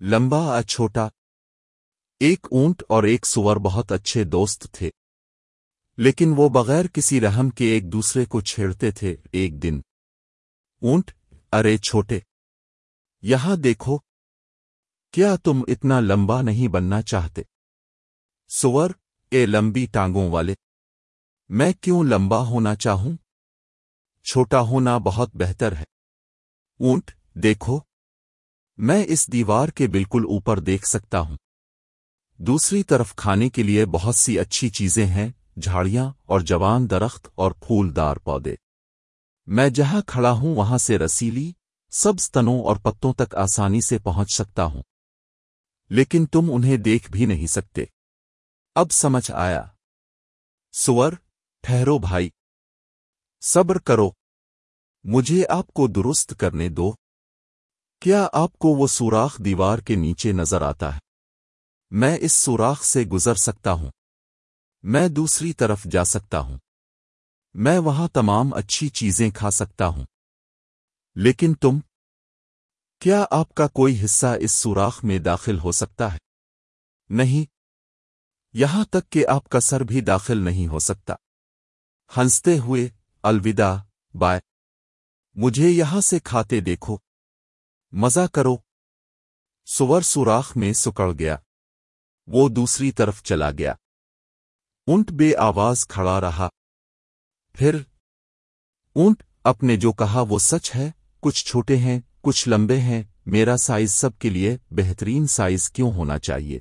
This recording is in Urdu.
لمبا چھوٹا۔ ایک اونٹ اور ایک سور بہت اچھے دوست تھے۔ لیکن وہ بغیر کسی رحم کے ایک دوسرے کو چھیڑتے تھے ایک دن۔ اونٹ، ارے چھوٹے، یہاں دیکھو۔ کیا تم اتنا لمبا نہیں بننا چاہتے؟ سور، اے لمبی ٹانگوں والے، میں کیوں لمبا ہونا چاہوں؟ چھوٹا ہونا بہت بہتر ہے۔ اونٹ، دیکھو۔ میں اس دیوار کے بالکل اوپر دیکھ سکتا ہوں۔ دوسری طرف کھانے کے لیے بہت سی اچھی چیزیں ہیں، جھاڑیاں اور جوان درخت اور پھولدار پودے۔ میں جہاں کھڑا ہوں، وہاں سے رسیلی سبز تنوں اور پتوں تک آسانی سے پہنچ سکتا ہوں۔ لیکن تم انہیں دیکھ بھی نہیں سکتے۔ اب سمجھ آیا۔ سور، ٹھہرو بھائی۔ صبر کرو۔ مجھے آپ کو درست کرنے دو۔ کیا آپ کو وہ سوراخ دیوار کے نیچے نظر آتا ہے؟ میں اس سوراخ سے گزر سکتا ہوں۔ میں دوسری طرف جا سکتا ہوں۔ میں وہاں تمام اچھی چیزیں کھا سکتا ہوں۔ لیکن تم، کیا آپ کا کوئی حصہ اس سوراخ میں داخل ہو سکتا ہے؟ نہیں۔ یہاں تک کہ آپ کا سر بھی داخل نہیں ہو سکتا۔ ہنستے ہوئے، الوداع، بائے۔ مجھے یہاں سے کھاتے دیکھو۔ مزہ کرو۔ سور سوراخ میں سکڑ گیا۔ وہ دوسری طرف چلا گیا۔ اونٹ بے آواز کھڑا رہا۔ پھر اونٹ اپنے جو کہا وہ سچ ہے، کچھ چھوٹے ہیں، کچھ لمبے ہیں، میرا سائز سب کے لیے بہترین سائز کیوں ہونا چاہیے؟